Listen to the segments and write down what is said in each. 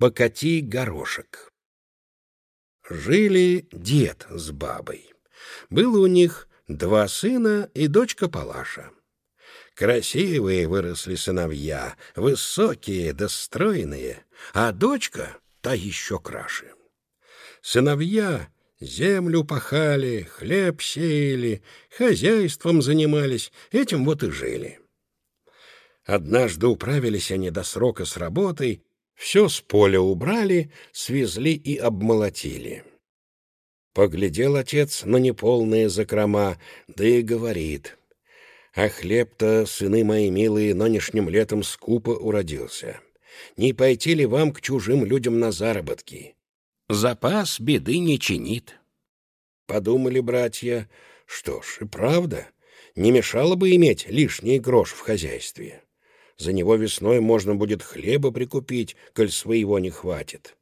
Покати горошек. Жили дед с бабой. Было у них два сына и дочка Палаша. Красивые выросли сыновья, высокие да стройные, а дочка та еще краше. Сыновья землю пахали, хлеб сеяли, хозяйством занимались, этим вот и жили. Однажды управились они до срока с работой все с поля убрали, свезли и обмолотили. Поглядел отец на неполные закрома, да и говорит. А хлеб-то, сыны мои милые, нынешним летом скупо уродился. Не пойти ли вам к чужим людям на заработки? Запас беды не чинит. Подумали братья, что ж, и правда, не мешало бы иметь лишний грош в хозяйстве. За него весной можно будет хлеба прикупить, коль своего не хватит.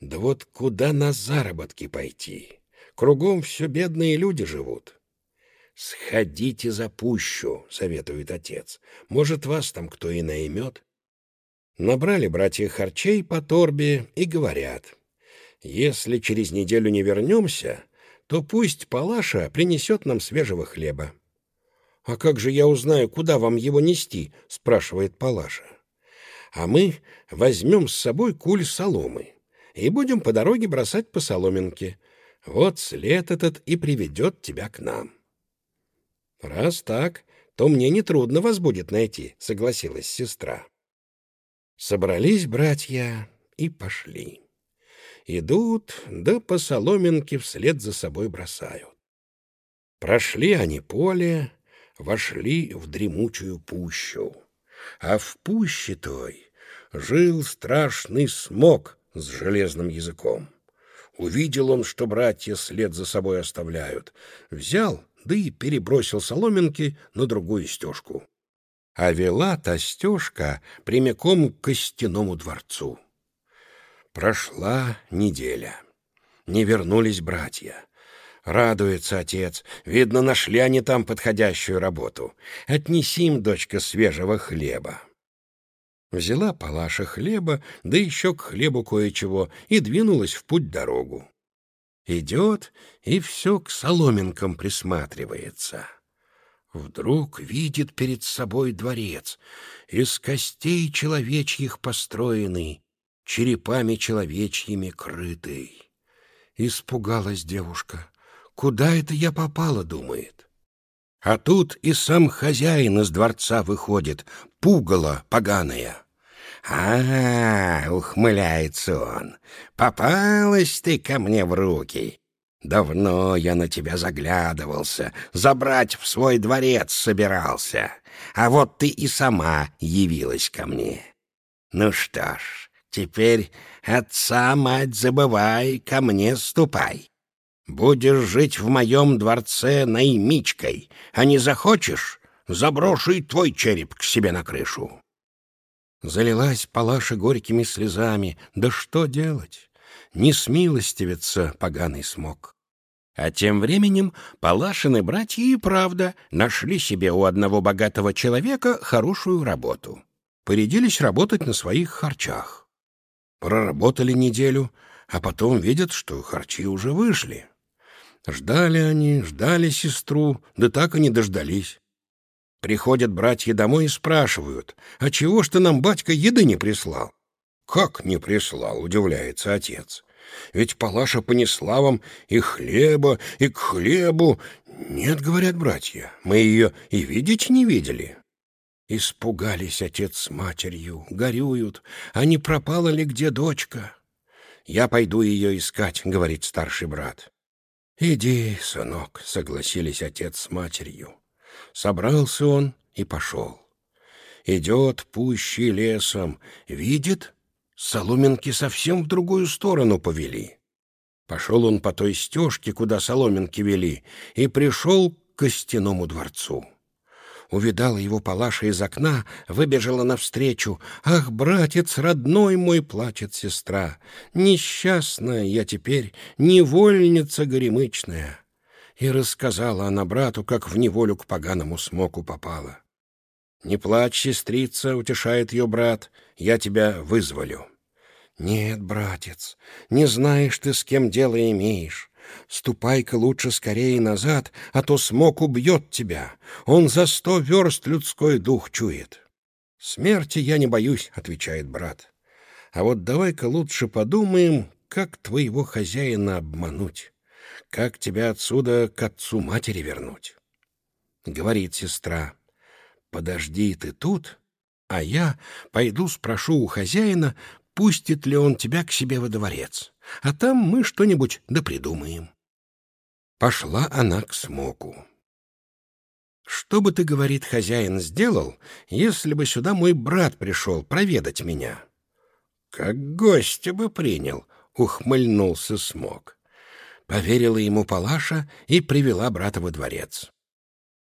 Да вот куда на заработки пойти? Кругом все бедные люди живут. «Сходите за пущу», — советует отец. «Может, вас там кто и наймет?» Набрали братья харчей по торбе и говорят. «Если через неделю не вернемся, то пусть Палаша принесет нам свежего хлеба». «А как же я узнаю, куда вам его нести?» — спрашивает Палаша. «А мы возьмем с собой куль соломы и будем по дороге бросать по соломинке. Вот след этот и приведет тебя к нам». «Раз так, то мне нетрудно вас будет найти», — согласилась сестра. Собрались братья и пошли. Идут, да по соломинке вслед за собой бросают. Прошли они поле, вошли в дремучую пущу. А в пуще той жил страшный смог с железным языком. Увидел он, что братья след за собой оставляют. Взял, да и перебросил соломинки на другую стежку. А вела та стежка прямиком к костяному дворцу. Прошла неделя. Не вернулись братья. Радуется отец. Видно, нашли они там подходящую работу. Отнеси им, дочка, свежего хлеба. Взяла Палаша хлеба, да еще к хлебу кое-чего, и двинулась в путь-дорогу. Идет и все к соломинкам присматривается. Вдруг видит перед собой дворец, из костей человечьих построенный, черепами человечьими крытый. Испугалась девушка. Куда это я попала, думает. А тут и сам хозяин из дворца выходит, пугало поганое. А, -а, -а ухмыляется он, попалась ты ко мне в руки. Давно я на тебя заглядывался, забрать в свой дворец собирался, а вот ты и сама явилась ко мне. Ну что ж, теперь отца, мать, забывай, ко мне ступай. Будешь жить в моем дворце наймичкой, а не захочешь, заброшу и твой череп к себе на крышу. Залилась Палаша горькими слезами. Да что делать? Не смилостивиться поганый смог. А тем временем Палашины братья и правда нашли себе у одного богатого человека хорошую работу. Порядились работать на своих харчах. Проработали неделю, а потом видят, что харчи уже вышли. Ждали они, ждали сестру, да так и не дождались. Приходят братья домой и спрашивают, «А чего ж ты нам, батька, еды не прислал?» «Как не прислал?» — удивляется отец. «Ведь Палаша понесла вам и хлеба, и к хлебу». «Нет, — говорят братья, — мы ее и видеть не видели». Испугались отец с матерью, горюют, а не пропала ли где дочка? «Я пойду ее искать», — говорит старший брат. «Иди, сынок», — согласились отец с матерью. Собрался он и пошел. Идет пущий лесом, видит, соломинки совсем в другую сторону повели. Пошел он по той стежке, куда соломинки вели, и пришел к костяному дворцу увидала его Палаша из окна, выбежала навстречу. «Ах, братец, родной мой!» — плачет сестра. «Несчастная я теперь, невольница горемычная!» И рассказала она брату, как в неволю к поганому смоку попала. «Не плачь, сестрица!» — утешает ее брат. «Я тебя вызволю. «Нет, братец, не знаешь ты, с кем дело имеешь. Ступай-ка лучше скорее назад, а то смог убьет тебя. Он за сто верст людской дух чует». «Смерти я не боюсь», — отвечает брат. «А вот давай-ка лучше подумаем, как твоего хозяина обмануть, как тебя отсюда к отцу матери вернуть». Говорит сестра, «Подожди ты тут, а я пойду спрошу у хозяина, пустит ли он тебя к себе во дворец, а там мы что-нибудь да придумаем». Пошла она к смоку. «Что бы ты, — говорит хозяин, — сделал, если бы сюда мой брат пришел проведать меня?» «Как гостя бы принял», — ухмыльнулся смог. Поверила ему Палаша и привела брата во дворец.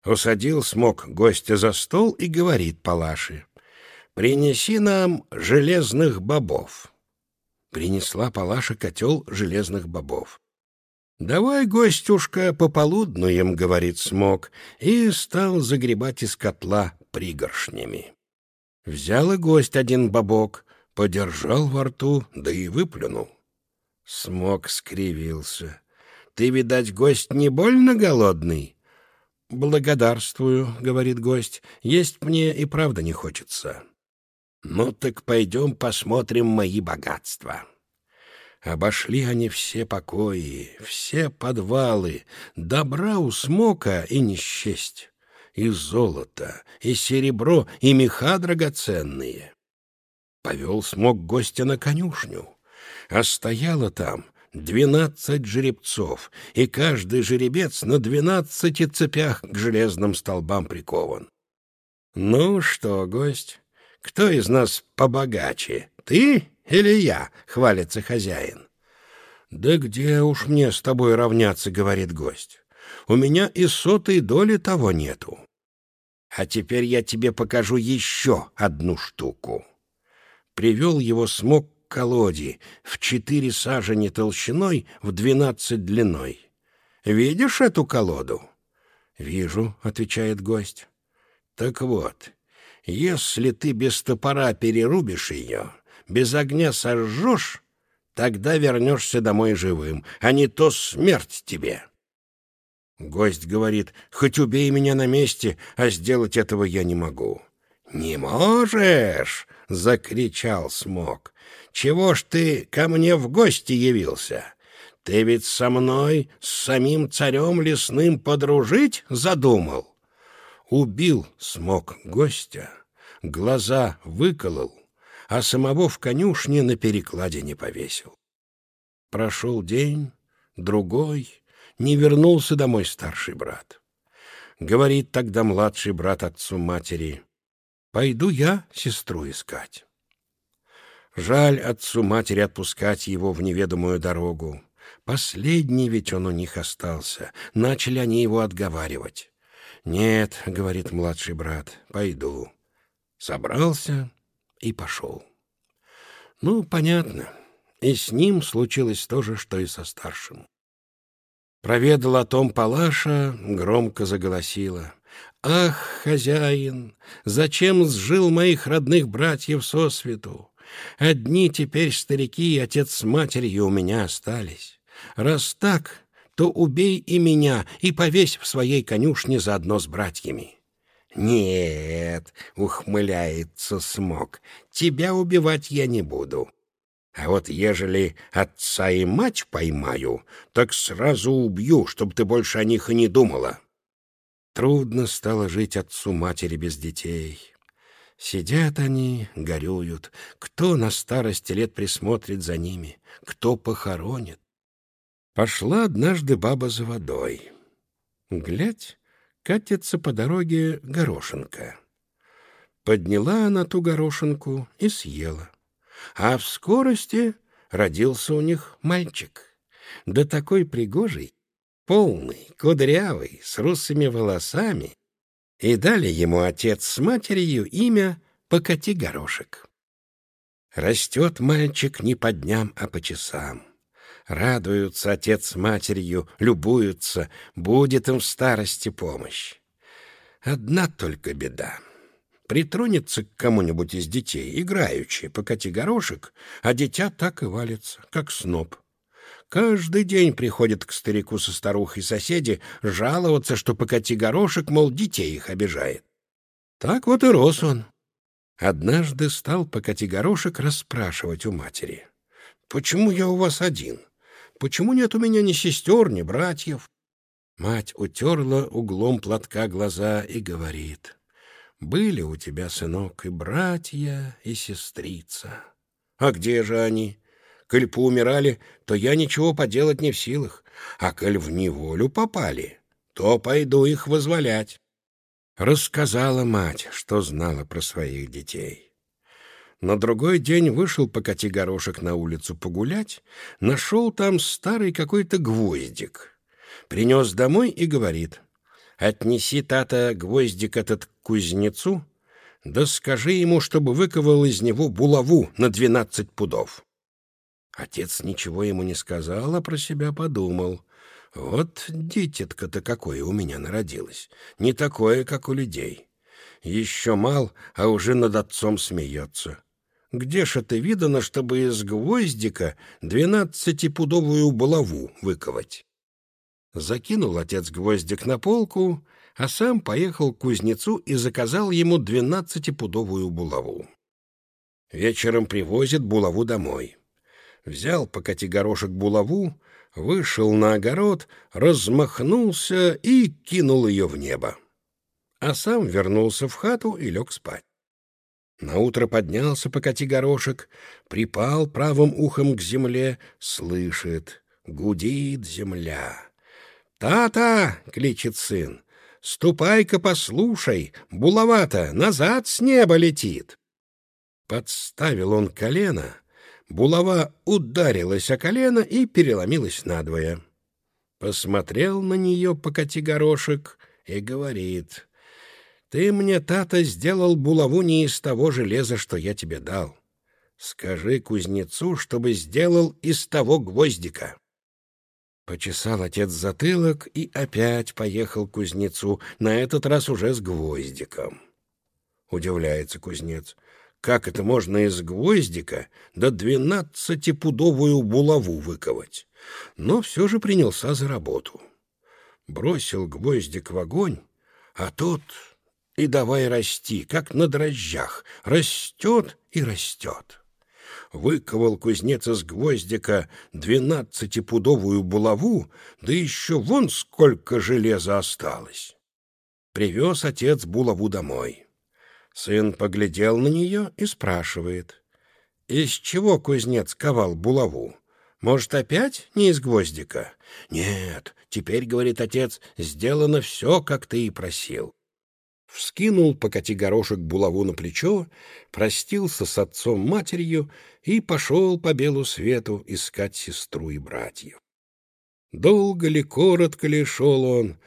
Усадил смог гостя за стол и говорит Палаше, «Принеси нам железных бобов». Принесла Палаша котел железных бобов. «Давай, гостюшка, пополуднуем», — говорит Смок, и стал загребать из котла пригоршнями. Взял и гость один бобок, подержал во рту, да и выплюнул. Смок скривился. «Ты, видать, гость не больно голодный?» «Благодарствую», — говорит гость, — «есть мне и правда не хочется». «Ну так пойдем посмотрим мои богатства». Обошли они все покои, все подвалы, добра у смока и не и золото, и серебро, и меха драгоценные. Повел смог гостя на конюшню, а стояло там двенадцать жеребцов, и каждый жеребец на двенадцати цепях к железным столбам прикован. «Ну что, гость, кто из нас побогаче, ты или я?» — хвалится хозяин. «Да где уж мне с тобой равняться?» — говорит гость. «У меня и сотой доли того нету. А теперь я тебе покажу еще одну штуку». Привел его смог к колоде в четыре сажени толщиной, в двенадцать длиной. «Видишь эту колоду?» «Вижу», — отвечает гость. «Так вот, если ты без топора перерубишь ее, без огня сожжешь, тогда вернешься домой живым, а не то смерть тебе. Гость говорит, хоть убей меня на месте, а сделать этого я не могу. «Не можешь!» — закричал Смок. «Чего ж ты ко мне в гости явился? Ты ведь со мной, с самим царем лесным подружить задумал?» Убил Смок гостя, глаза выколол, а самого в конюшне на перекладе не повесил. Прошел день, другой, не вернулся домой старший брат. Говорит тогда младший брат отцу матери, «Пойду я сестру искать». Жаль отцу матери отпускать его в неведомую дорогу. Последний ведь он у них остался. Начали они его отговаривать. «Нет», — говорит младший брат, — «пойду». Собрался и пошел. Ну, понятно, и с ним случилось то же, что и со старшим. Проведал о том Палаша, громко заголосила. «Ах, хозяин, зачем сжил моих родных братьев со свету? Одни теперь старики и отец с матерью у меня остались. Раз так, то убей и меня и повесь в своей конюшне заодно с братьями». «Нет», — ухмыляется Смок, — «тебя убивать я не буду. А вот ежели отца и мать поймаю, так сразу убью, чтобы ты больше о них и не думала». Трудно стало жить отцу матери без детей. Сидят они, горюют. Кто на старости лет присмотрит за ними, кто похоронит. Пошла однажды баба за водой. Глядь, катится по дороге горошинка. Подняла она ту горошинку и съела. А в скорости родился у них мальчик. Да такой пригожий, полный, кудрявый, с русыми волосами. И дали ему отец с матерью имя «Покати горошек». Растет мальчик не по дням, а по часам. Радуются отец с матерью, любуются, будет им в старости помощь. Одна только беда. Притронется к кому-нибудь из детей, играючи, покати горошек, а дитя так и валится, как сноб. Каждый день приходят к старику со старухой соседи жаловаться, что покати горошек, мол, детей их обижает. Так вот и рос он. Однажды стал покати горошек расспрашивать у матери. «Почему я у вас один? Почему нет у меня ни сестер, ни братьев?» Мать утерла углом платка глаза и говорит. «Были у тебя, сынок, и братья, и сестрица. А где же они? Коль поумирали, то я ничего поделать не в силах, а коль в неволю попали, то пойду их возволять». Рассказала мать, что знала про своих детей. На другой день вышел покати горошек на улицу погулять, нашел там старый какой-то гвоздик. Принес домой и говорит, «Отнеси, тата, гвоздик этот к кузнецу, да скажи ему, чтобы выковал из него булаву на двенадцать пудов». Отец ничего ему не сказал, а про себя подумал — вот дитятка-то какое у меня народилось, не такое, как у людей. Еще мал, а уже над отцом смеется. Где ж это видано, чтобы из гвоздика двенадцатипудовую булаву выковать? Закинул отец гвоздик на полку, а сам поехал к кузнецу и заказал ему двенадцатипудовую булаву. Вечером привозит булаву домой. Взял покати горошек булаву, вышел на огород, размахнулся и кинул ее в небо. А сам вернулся в хату и лег спать. Наутро поднялся покати горошек, припал правым ухом к земле, слышит, гудит земля. «Та-та!» — кличет сын. «Ступай-ка послушай, булавата назад с неба летит!» Подставил он колено — Булава ударилась о колено и переломилась надвое. Посмотрел на нее покати горошек и говорит, «Ты мне, тата, сделал булаву не из того железа, что я тебе дал. Скажи кузнецу, чтобы сделал из того гвоздика». Почесал отец затылок и опять поехал к кузнецу, на этот раз уже с гвоздиком. Удивляется кузнец. Как это можно из гвоздика до двенадцатипудовую булаву выковать? Но все же принялся за работу. Бросил гвоздик в огонь, а тот и давай расти, как на дрожжах, растет и растет. Выковал кузнец из гвоздика двенадцатипудовую булаву, да еще вон сколько железа осталось. Привез отец булаву домой. Сын поглядел на нее и спрашивает. «Из чего кузнец ковал булаву? Может, опять не из гвоздика?» «Нет, теперь, — говорит отец, — сделано все, как ты и просил». Вскинул покати горошек булаву на плечо, простился с отцом-матерью и пошел по белу свету искать сестру и братьев. Долго ли, коротко ли шел он,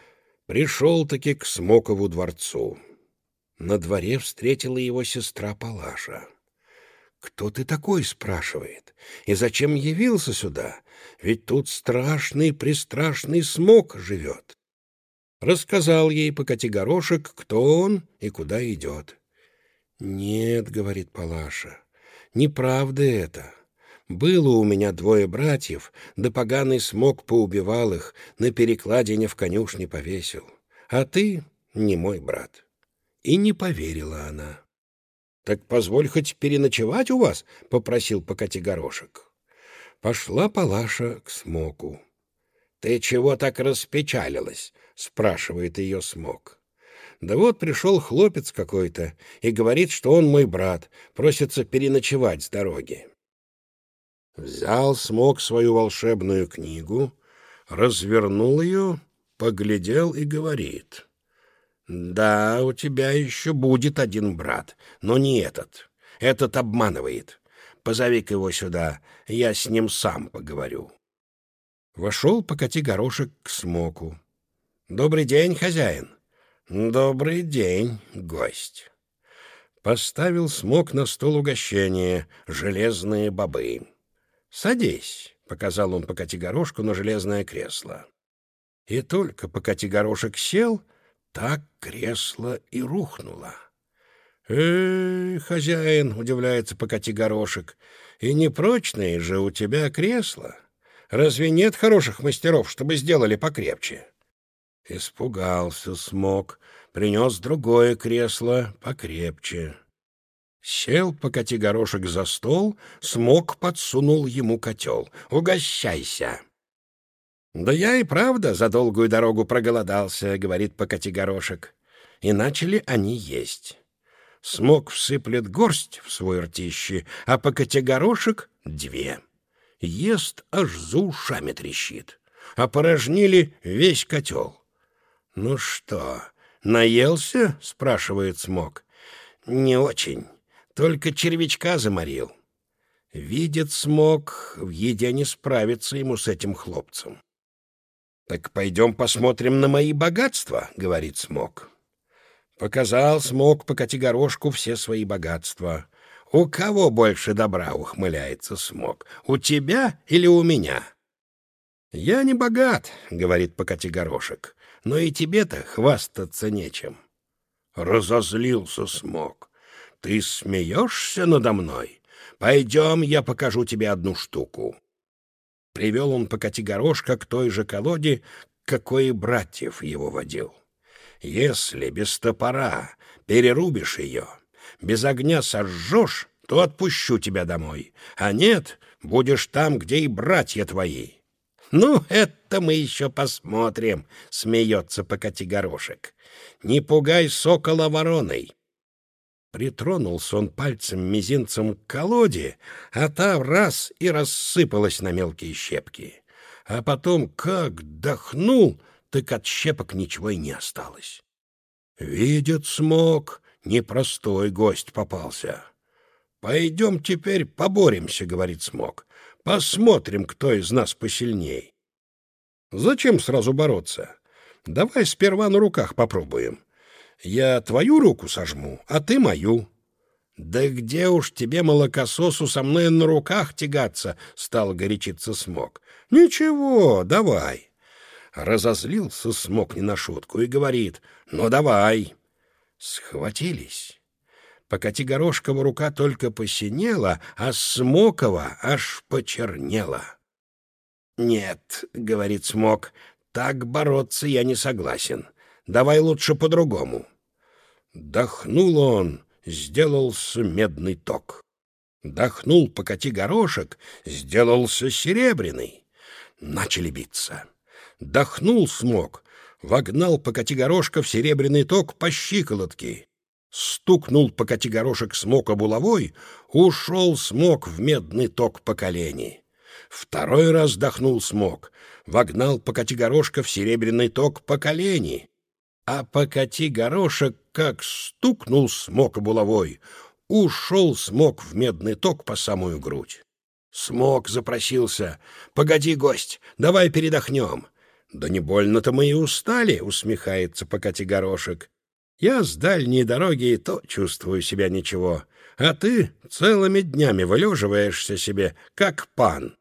пришел-таки к Смокову дворцу. На дворе встретила его сестра Палаша. «Кто ты такой?» — спрашивает. «И зачем явился сюда? Ведь тут страшный-престрашный смог живет». Рассказал ей покати горошек, кто он и куда идет. «Нет», — говорит Палаша, — «неправда это. Было у меня двое братьев, да поганый смог поубивал их, на перекладине в конюшне повесил. А ты не мой брат». И не поверила она. «Так позволь хоть переночевать у вас?» — попросил покати горошек. Пошла Палаша к Смоку. «Ты чего так распечалилась?» — спрашивает ее Смок. «Да вот пришел хлопец какой-то и говорит, что он мой брат, просится переночевать с дороги». Взял Смок свою волшебную книгу, развернул ее, поглядел и говорит — «Да, у тебя еще будет один брат, но не этот. Этот обманывает. Позови-ка его сюда, я с ним сам поговорю». Вошел покати горошек к смоку. «Добрый день, хозяин». «Добрый день, гость». Поставил смок на стол угощение, железные бобы. «Садись», — показал он покати горошку на железное кресло. И только покати горошек сел — так кресло и рухнуло. «Э, хозяин, — удивляется покати горошек, — и непрочные же у тебя кресла. Разве нет хороших мастеров, чтобы сделали покрепче?» Испугался смог, принес другое кресло покрепче. Сел покати горошек за стол, смог подсунул ему котел. «Угощайся!» «Да я и правда за долгую дорогу проголодался», — говорит покати горошек. И начали они есть. Смог всыплет горсть в свой ртище, а по горошек — две. Ест, аж за ушами трещит. Опорожнили весь котел. «Ну что, наелся?» — спрашивает Смок. «Не очень. Только червячка заморил». Видит Смок, в еде не справится ему с этим хлопцем. «Так пойдем посмотрим на мои богатства», — говорит Смок. Показал смог по Котигорошку все свои богатства. «У кого больше добра?» — ухмыляется смог. «У тебя или у меня?» «Я не богат», — говорит покати горошек, — «но и тебе-то хвастаться нечем». Разозлился смог. «Ты смеешься надо мной? Пойдем, я покажу тебе одну штуку». Привел он покати горошка к той же колоде, какой и братьев его водил. Если без топора перерубишь ее, без огня сожжешь, то отпущу тебя домой, а нет, будешь там, где и братья твои». «Ну, это мы еще посмотрим», — смеется покати горошек. «Не пугай сокола вороной». Притронулся он пальцем мизинцем к колоде, а та раз и рассыпалась на мелкие щепки. А потом как дохнул — так от щепок ничего и не осталось. Видит смог, непростой гость попался. «Пойдем теперь поборемся», — говорит смог. «Посмотрим, кто из нас посильней». «Зачем сразу бороться? Давай сперва на руках попробуем. Я твою руку сожму, а ты мою». «Да где уж тебе, молокососу, со мной на руках тягаться?» — стал горячиться смог. «Ничего, давай». Разозлился смог не на шутку и говорит «Ну давай». Схватились. Покати Горошкова рука только посинела, а Смокова аж почернела. «Нет», — говорит Смок, — «так бороться я не согласен. Давай лучше по-другому». Дохнул он, сделался медный ток. Дохнул покати горошек, сделался серебряный. Начали биться. Дохнул смог, вогнал покати горошка в серебряный ток по щиколотке. Стукнул покати горошек смока булавой, ушел смог в медный ток по колени. Второй раз дохнул смог, вогнал покати горошка в серебряный ток по колени. А покати горошек, как стукнул смог булавой, ушел смог в медный ток по самую грудь. Смог запросился. «Погоди, гость, давай передохнем». «Да не больно-то мы и устали», — усмехается покати горошек. «Я с дальней дороги и то чувствую себя ничего, а ты целыми днями вылеживаешься себе, как пан».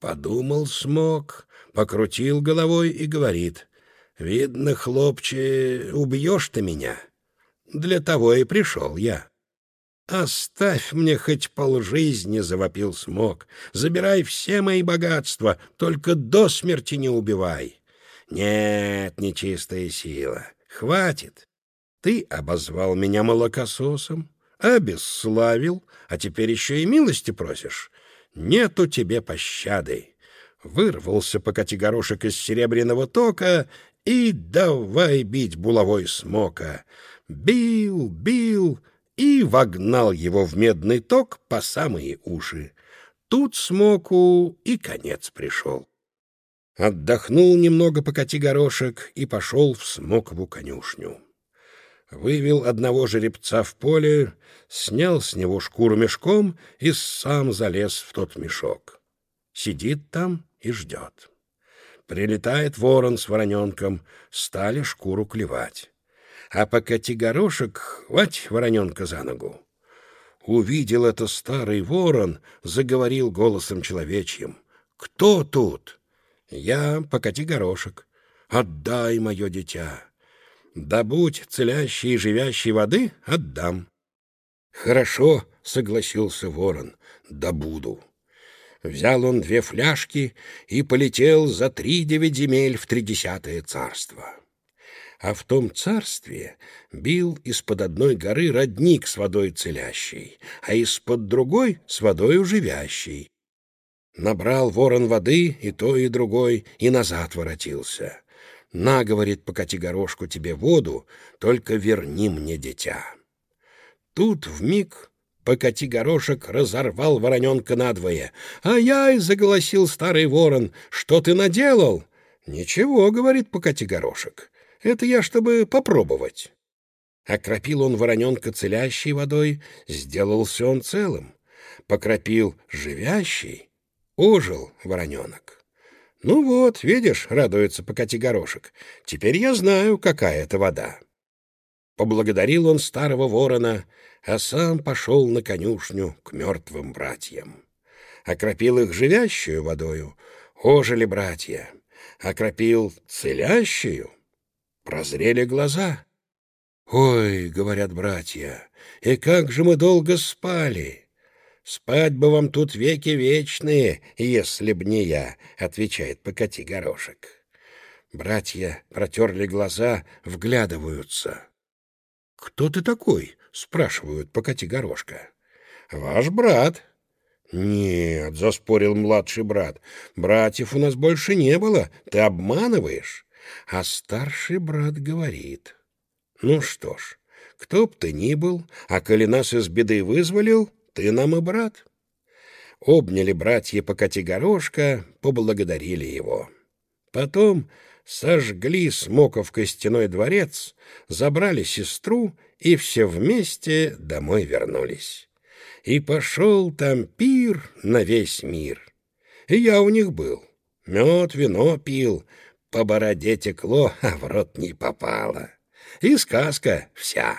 Подумал смог, покрутил головой и говорит, «Видно, хлопче, убьешь ты меня. Для того и пришел я». «Оставь мне хоть полжизни», — завопил смог. «Забирай все мои богатства, только до смерти не убивай». «Нет, нечистая сила, хватит. Ты обозвал меня молокососом, обесславил, а теперь еще и милости просишь. Нету тебе пощады». Вырвался покати горошек из серебряного тока и давай бить булавой смока. Бил, бил и вогнал его в медный ток по самые уши. Тут смоку и конец пришел. Отдохнул немного покати горошек и пошел в смокову конюшню. Вывел одного жеребца в поле, снял с него шкуру мешком и сам залез в тот мешок. Сидит там и ждет. Прилетает ворон с вороненком, стали шкуру клевать а покати горошек, хвать вороненка за ногу. Увидел это старый ворон, заговорил голосом человечьим. «Кто тут?» «Я, покати горошек. Отдай мое дитя. Добудь целящей и живящей воды — отдам. «Хорошо», — согласился ворон, — «добуду». Взял он две фляжки и полетел за три девять земель в тридесятое царство. А в том царстве бил из-под одной горы родник с водой целящей, а из-под другой — с водой живящей. Набрал ворон воды и то, и другой, и назад воротился. «На, — говорит, — покати горошку тебе воду, только верни мне дитя». Тут в миг покати горошек разорвал вороненка надвое. «Ай-яй!» — заголосил старый ворон. «Что ты наделал?» «Ничего, — говорит покати горошек. Это я, чтобы попробовать». Окропил он вороненка целящей водой, сделался он целым. Покропил живящий, ожил вороненок. «Ну вот, видишь, — радуется покати горошек, — теперь я знаю, какая это вода». Поблагодарил он старого ворона, а сам пошел на конюшню к мертвым братьям. Окропил их живящую водою, ожили братья. Окропил целящую, прозрели глаза. «Ой, — говорят братья, — и как же мы долго спали!» «Спать бы вам тут веки вечные, если б не я», — отвечает покати горошек. Братья протерли глаза, вглядываются. «Кто ты такой?» — спрашивают покати горошка. «Ваш брат». «Нет», — заспорил младший брат, — «братьев у нас больше не было, ты обманываешь». А старший брат говорит, «Ну что ж, кто б ты ни был, а коли нас из беды вызволил, ты нам и брат». Обняли братья покати горошка, поблагодарили его. Потом сожгли Смоков костяной дворец, забрали сестру и все вместе домой вернулись. И пошел там пир на весь мир. И я у них был. Мед, вино пил, по бороде текло, а в рот не попало. И сказка вся.